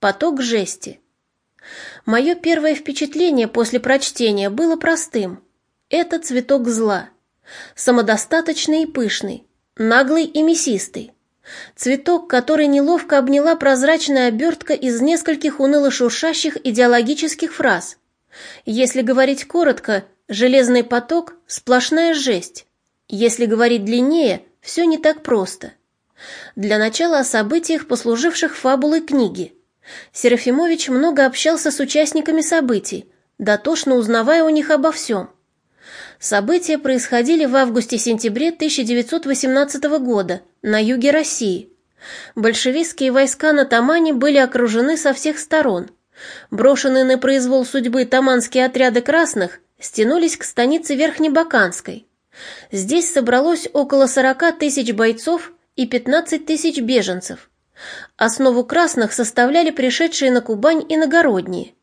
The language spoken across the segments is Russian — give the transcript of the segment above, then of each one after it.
Поток жести. Мое первое впечатление после прочтения было простым. Это цветок зла. Самодостаточный и пышный, наглый и мясистый. Цветок, который неловко обняла прозрачная обертка из нескольких уныло-шуршащих идеологических фраз. Если говорить коротко, железный поток – сплошная жесть. Если говорить длиннее, все не так просто. Для начала о событиях, послуживших фабулой книги. Серафимович много общался с участниками событий, дотошно узнавая у них обо всем. События происходили в августе-сентябре 1918 года на юге России. Большевистские войска на Тамане были окружены со всех сторон. Брошенные на произвол судьбы таманские отряды красных стянулись к станице Верхнебаканской. Здесь собралось около 40 тысяч бойцов и 15 тысяч беженцев. Основу красных составляли пришедшие на Кубань иногородние,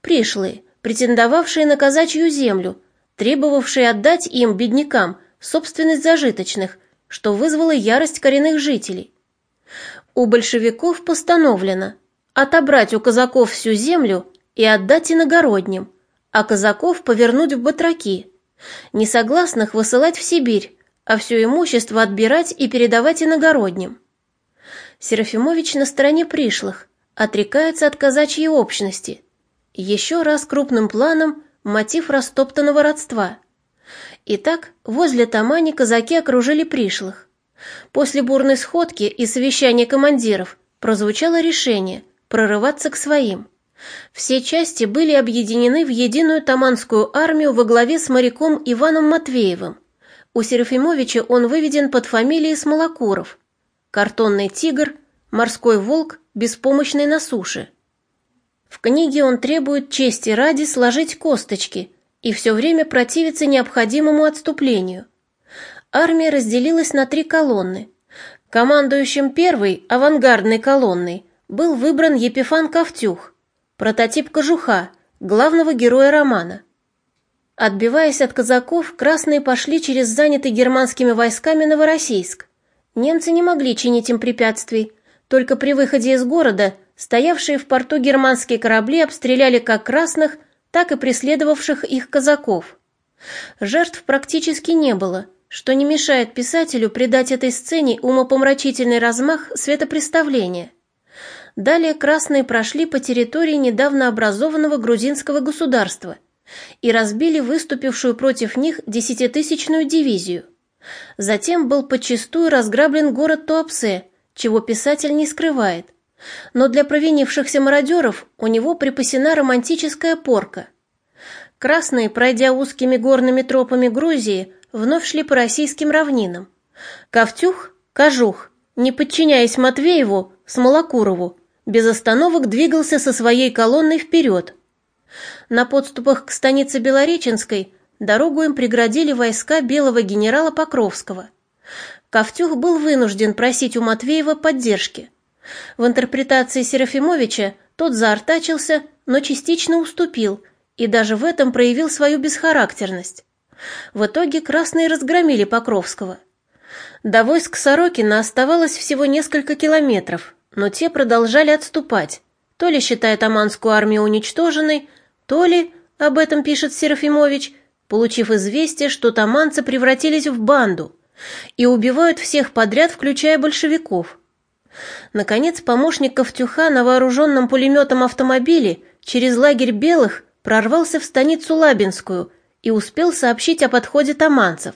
пришлые, претендовавшие на казачью землю, требовавшие отдать им, беднякам, собственность зажиточных, что вызвало ярость коренных жителей. У большевиков постановлено отобрать у казаков всю землю и отдать иногородним, а казаков повернуть в батраки, несогласных высылать в Сибирь, а все имущество отбирать и передавать иногородним. Серафимович на стороне пришлых, отрекается от казачьей общности. Еще раз крупным планом мотив растоптанного родства. Итак, возле Тамани казаки окружили пришлых. После бурной сходки и совещания командиров прозвучало решение прорываться к своим. Все части были объединены в единую таманскую армию во главе с моряком Иваном Матвеевым. У Серафимовича он выведен под фамилией Смолокуров. Картонный тигр, морской волк, беспомощный на суше. В книге он требует чести ради сложить косточки и все время противится необходимому отступлению. Армия разделилась на три колонны. Командующим первой, авангардной колонной, был выбран Епифан Ковтюх, прототип кожуха, главного героя романа. Отбиваясь от казаков, красные пошли через занятый германскими войсками Новороссийск. Немцы не могли чинить им препятствий, только при выходе из города Стоявшие в порту германские корабли обстреляли как красных, так и преследовавших их казаков. Жертв практически не было, что не мешает писателю придать этой сцене умопомрачительный размах светопреставления. Далее красные прошли по территории недавно образованного грузинского государства и разбили выступившую против них десятитысячную дивизию. Затем был подчистую разграблен город Туапсе, чего писатель не скрывает, но для провинившихся мародеров у него припасена романтическая порка. Красные, пройдя узкими горными тропами Грузии, вновь шли по российским равнинам. Ковтюх, Кожух, не подчиняясь Матвееву, Смолокурову, без остановок двигался со своей колонной вперед. На подступах к станице Белореченской дорогу им преградили войска белого генерала Покровского. Ковтюх был вынужден просить у Матвеева поддержки. В интерпретации Серафимовича тот заортачился, но частично уступил и даже в этом проявил свою бесхарактерность. В итоге красные разгромили Покровского. До войск Сорокина оставалось всего несколько километров, но те продолжали отступать, то ли считая Таманскую армию уничтоженной, то ли, об этом пишет Серафимович, получив известие, что таманцы превратились в банду и убивают всех подряд, включая большевиков – Наконец, помощник Ковтюха на вооруженном пулеметом автомобиле через лагерь белых прорвался в станицу Лабинскую и успел сообщить о подходе таманцев.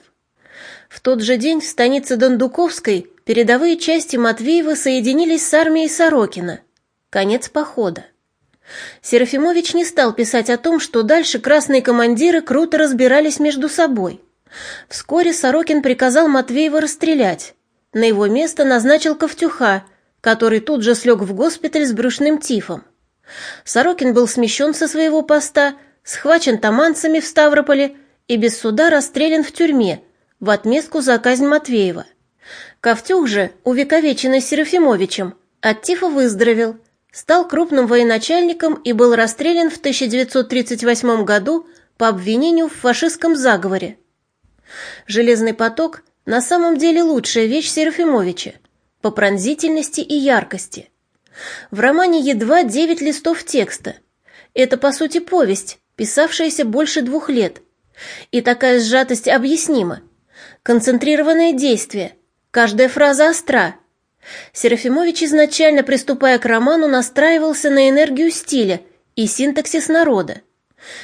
В тот же день в станице Дондуковской передовые части Матвеева соединились с армией Сорокина. Конец похода. Серафимович не стал писать о том, что дальше красные командиры круто разбирались между собой. Вскоре Сорокин приказал Матвеева расстрелять. На его место назначил Ковтюха, который тут же слег в госпиталь с брюшным тифом. Сорокин был смещен со своего поста, схвачен таманцами в Ставрополе и без суда расстрелян в тюрьме в отместку за казнь Матвеева. Ковтюх же, увековеченный Серафимовичем, от тифа выздоровел, стал крупным военачальником и был расстрелян в 1938 году по обвинению в фашистском заговоре. Железный поток на самом деле лучшая вещь Серафимовича по пронзительности и яркости. В романе едва девять листов текста. Это, по сути, повесть, писавшаяся больше двух лет. И такая сжатость объяснима. Концентрированное действие, каждая фраза остра. Серафимович изначально, приступая к роману, настраивался на энергию стиля и синтаксис народа.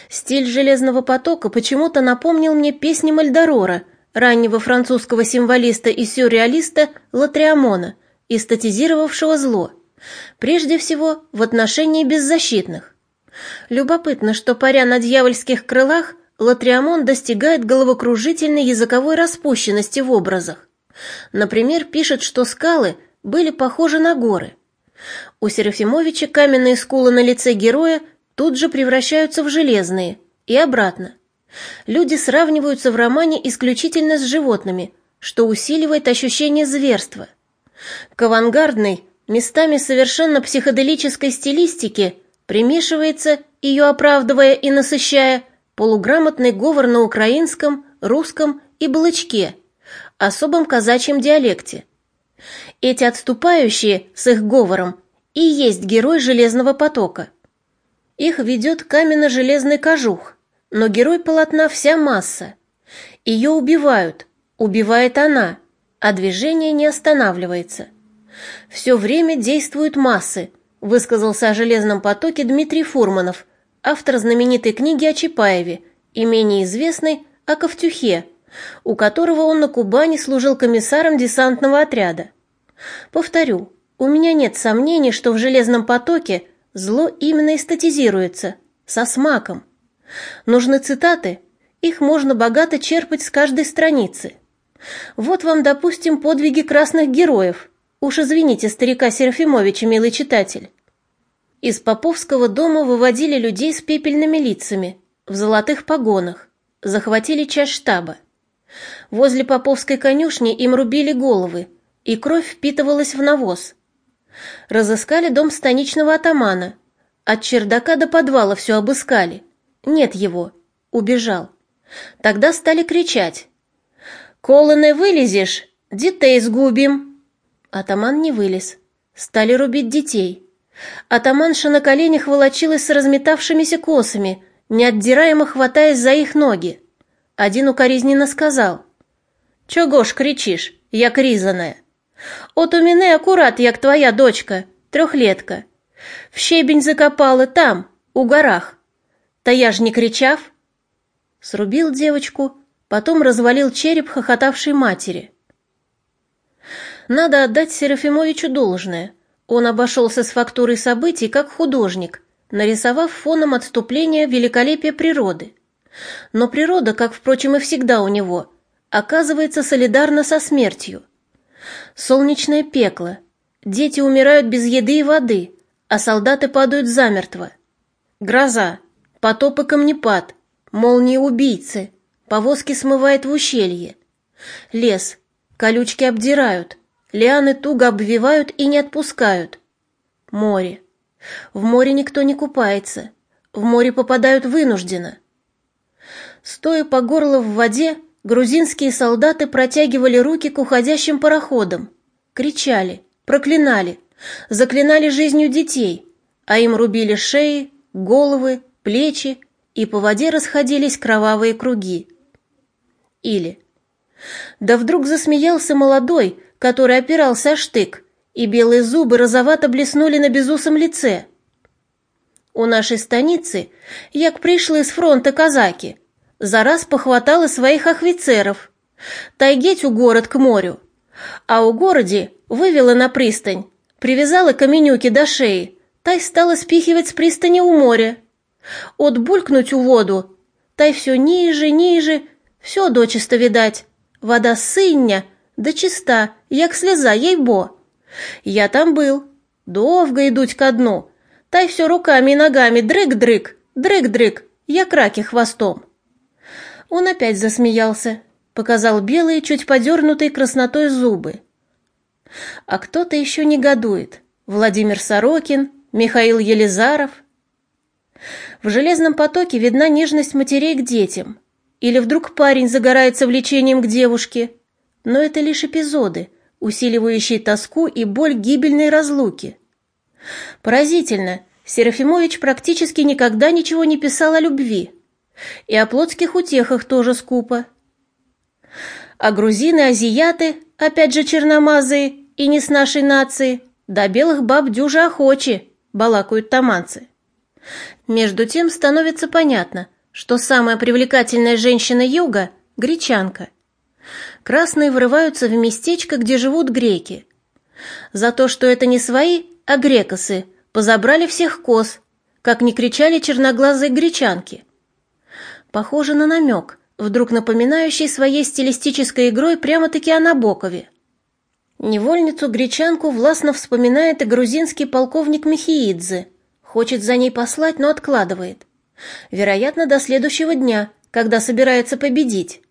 Стиль «Железного потока» почему-то напомнил мне песни Мальдорора, раннего французского символиста и сюрреалиста Латриамона, эстетизировавшего зло, прежде всего в отношении беззащитных. Любопытно, что паря на дьявольских крылах, Латриамон достигает головокружительной языковой распущенности в образах. Например, пишет, что скалы были похожи на горы. У Серафимовича каменные скулы на лице героя тут же превращаются в железные, и обратно. Люди сравниваются в романе исключительно с животными, что усиливает ощущение зверства. К авангардной, местами совершенно психоделической стилистике примешивается, ее оправдывая и насыщая, полуграмотный говор на украинском, русском и балычке, особом казачьем диалекте. Эти отступающие с их говором и есть герой «Железного потока». Их ведет каменно-железный кожух, но герой полотна вся масса. Ее убивают, убивает она, а движение не останавливается. Все время действуют массы, высказался о «Железном потоке» Дмитрий Фурманов, автор знаменитой книги о Чапаеве и менее известной о Ковтюхе, у которого он на Кубани служил комиссаром десантного отряда. Повторю, у меня нет сомнений, что в «Железном потоке» Зло именно эстетизируется, со смаком. Нужны цитаты, их можно богато черпать с каждой страницы. Вот вам, допустим, подвиги красных героев. Уж извините старика Серафимовича, милый читатель. Из Поповского дома выводили людей с пепельными лицами, в золотых погонах, захватили часть штаба. Возле Поповской конюшни им рубили головы, и кровь впитывалась в навоз. Разыскали дом станичного атамана. От чердака до подвала все обыскали. Нет его. Убежал. Тогда стали кричать. «Коли не вылезешь, детей сгубим!» Атаман не вылез. Стали рубить детей. Атаманша на коленях волочилась с разметавшимися косами, неотдираемо хватаясь за их ноги. Один укоризненно сказал. «Чого ж кричишь, як різаная?» От у мене акурат, як твоя дочка, трехлетка. В щебень закопала там, у горах. Та я ж не кричав. Срубил девочку, потом развалил череп хохотавшей матери. Надо отдать Серафимовичу должное. Он обошелся с фактурой событий как художник, нарисовав фоном отступления великолепия природы. Но природа, как, впрочем, и всегда у него, оказывается солидарна со смертью – Солнечное пекло. Дети умирают без еды и воды, а солдаты падают замертво. Гроза, потоп и камнепад, молнии-убийцы, повозки смывает в ущелье. Лес, колючки обдирают, лианы туго обвивают и не отпускают. Море. В море никто не купается, в море попадают вынужденно. Стоя по горло в воде, Грузинские солдаты протягивали руки к уходящим пароходам, кричали, проклинали, заклинали жизнью детей, а им рубили шеи, головы, плечи, и по воде расходились кровавые круги. Или Да вдруг засмеялся молодой, который опирался о штык, и белые зубы розовато блеснули на безусом лице. У нашей станицы, як пришли с фронта казаки, за раз похватала своих офицеров. Тайгеть у город к морю. А у городе вывела на пристань, привязала каменюки до шеи, тай стала спихивать с пристани у моря. Отбулькнуть у воду, тай все ниже, ниже, все дочисто видать. Вода сыня, да чиста, як слеза, ей-бо. Я там был, довго идуть ко дну, тай все руками и ногами дрык-дрык, дрык-дрык, як раки хвостом. Он опять засмеялся, показал белые, чуть подернутые краснотой зубы. А кто-то еще негодует. Владимир Сорокин, Михаил Елизаров. В «Железном потоке» видна нежность матерей к детям. Или вдруг парень загорается влечением к девушке. Но это лишь эпизоды, усиливающие тоску и боль гибельной разлуки. Поразительно, Серафимович практически никогда ничего не писал о любви. И о плотских утехах тоже скупо. А грузины-азиаты, опять же черномазые и не с нашей нации, до белых баб дюжи охочи, балакают таманцы. Между тем становится понятно, что самая привлекательная женщина юга – гречанка. Красные врываются в местечко, где живут греки. За то, что это не свои, а грекосы, позабрали всех коз, как не кричали черноглазые гречанки. Похоже на намек, вдруг напоминающий своей стилистической игрой прямо-таки о Набокове. Невольницу-гречанку властно вспоминает и грузинский полковник Михиидзе. Хочет за ней послать, но откладывает. Вероятно, до следующего дня, когда собирается победить.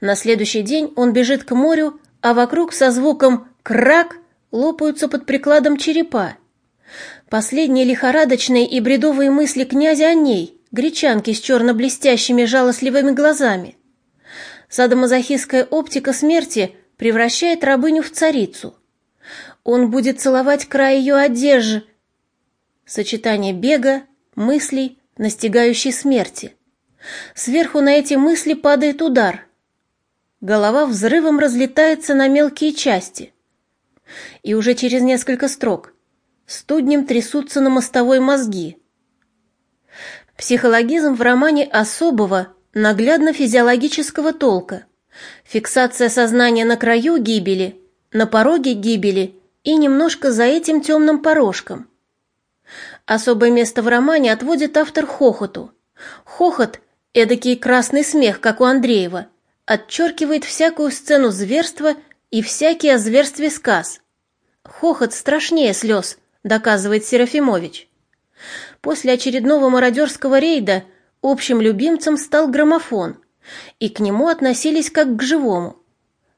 На следующий день он бежит к морю, а вокруг со звуком «крак» лопаются под прикладом черепа. Последние лихорадочные и бредовые мысли князя о ней, гречанке с черно-блестящими жалостливыми глазами. Садомазохистская оптика смерти превращает рабыню в царицу. Он будет целовать край ее одежды. Сочетание бега, мыслей, настигающей смерти. Сверху на эти мысли падает удар. Голова взрывом разлетается на мелкие части. И уже через несколько строк студнем трясутся на мостовой мозги. Психологизм в романе особого, наглядно-физиологического толка. Фиксация сознания на краю гибели, на пороге гибели и немножко за этим темным порожком. Особое место в романе отводит автор хохоту. Хохот, эдакий красный смех, как у Андреева, отчеркивает всякую сцену зверства и всякий о зверстве сказ. Хохот страшнее слез, доказывает Серафимович. После очередного мародерского рейда общим любимцем стал граммофон, и к нему относились как к живому.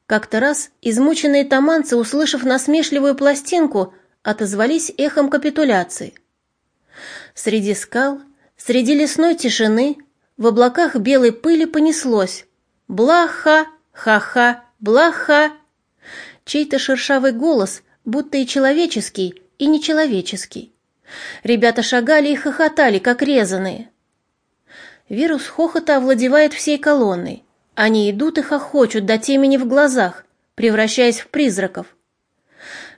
Как-то раз измученные таманцы, услышав насмешливую пластинку, отозвались эхом капитуляции. Среди скал, среди лесной тишины, в облаках белой пыли понеслось «Блаха! Ха-ха! Блаха!» Чей-то шершавый голос, будто и человеческий, и нечеловеческий. Ребята шагали и хохотали, как резаные. Вирус хохота овладевает всей колонной. Они идут и хохочут до темени в глазах, превращаясь в призраков.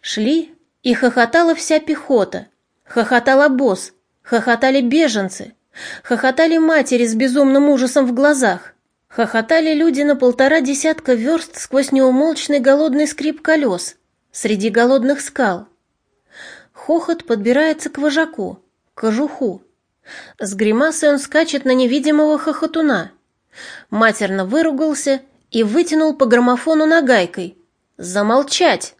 Шли, и хохотала вся пехота. Хохотала босс, хохотали беженцы, хохотали матери с безумным ужасом в глазах. Хохотали люди на полтора десятка верст сквозь неумолчный голодный скрип колес, среди голодных скал. Хохот подбирается к вожаку, к кожуху. С гримасой он скачет на невидимого хохотуна. Матерно выругался и вытянул по граммофону нагайкой. «Замолчать!»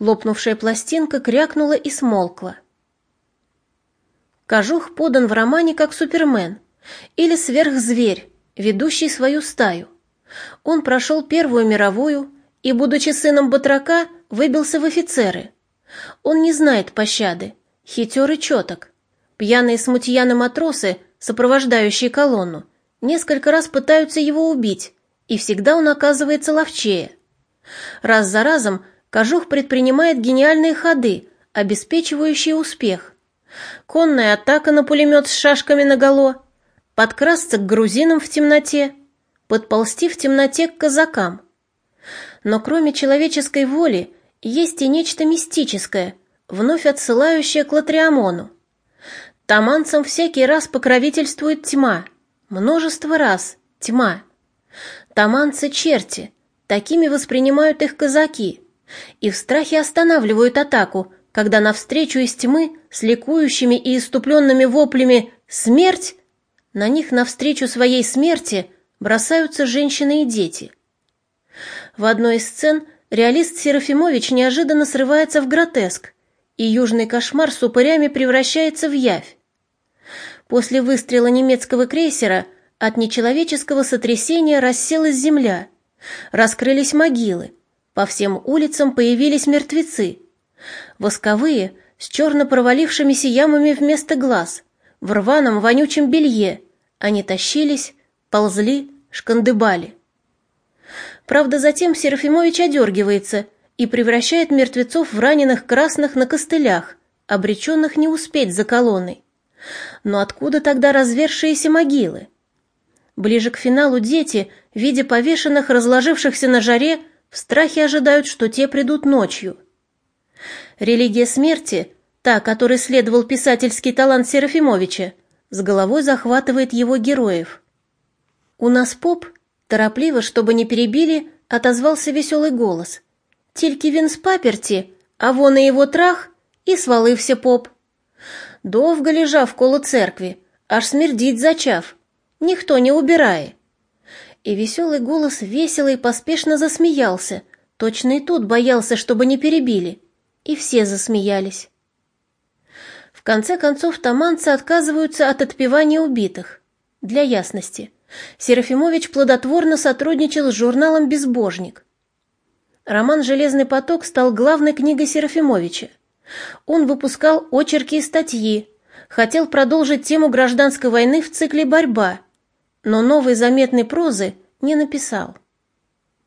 Лопнувшая пластинка крякнула и смолкла. Кожух подан в романе как Супермен или сверхзверь, ведущий свою стаю. Он прошел Первую мировую и, будучи сыном батрака, выбился в офицеры – он не знает пощады, хитер и четок. Пьяные смутьяны-матросы, сопровождающие колонну, несколько раз пытаются его убить, и всегда он оказывается ловчее. Раз за разом Кожух предпринимает гениальные ходы, обеспечивающие успех. Конная атака на пулемет с шашками наголо, подкрасться к грузинам в темноте, подползти в темноте к казакам. Но кроме человеческой воли есть и нечто мистическое, вновь отсылающее к Латриамону. Таманцам всякий раз покровительствует тьма, множество раз тьма. Таманцы — черти, такими воспринимают их казаки, и в страхе останавливают атаку, когда навстречу из тьмы с ликующими и иступленными воплями «Смерть!» на них навстречу своей смерти бросаются женщины и дети. В одной из сцен – реалист Серафимович неожиданно срывается в гротеск, и южный кошмар с упырями превращается в явь. После выстрела немецкого крейсера от нечеловеческого сотрясения расселась земля, раскрылись могилы, по всем улицам появились мертвецы, восковые, с черно провалившимися ямами вместо глаз, в рваном вонючем белье, они тащились, ползли, шкандыбали. Правда, затем Серафимович одергивается и превращает мертвецов в раненых красных на костылях, обреченных не успеть за колонной. Но откуда тогда развершиеся могилы? Ближе к финалу дети, видя повешенных, разложившихся на жаре, в страхе ожидают, что те придут ночью. Религия смерти, та, которой следовал писательский талант Серафимовича, с головой захватывает его героев. У нас поп, торопливо, чтобы не перебили, отозвался веселый голос. Тільки він з паперті, а вон и его трах, и свалився поп. Довго лежав коло церкви, аж смердить зачав. Никто не убирает. И веселый голос весело и поспешно засмеялся. Точно и тут боялся, чтобы не перебили. И все засмеялись. В конце концов, таманцы отказываются от отпевания убитых. Для ясности. Серафимович плодотворно сотрудничал с журналом «Безбожник». Роман «Железный поток» стал главной книгой Серафимовича. Он выпускал очерки и статьи, хотел продолжить тему гражданской войны в цикле «Борьба», но новой заметной прозы не написал.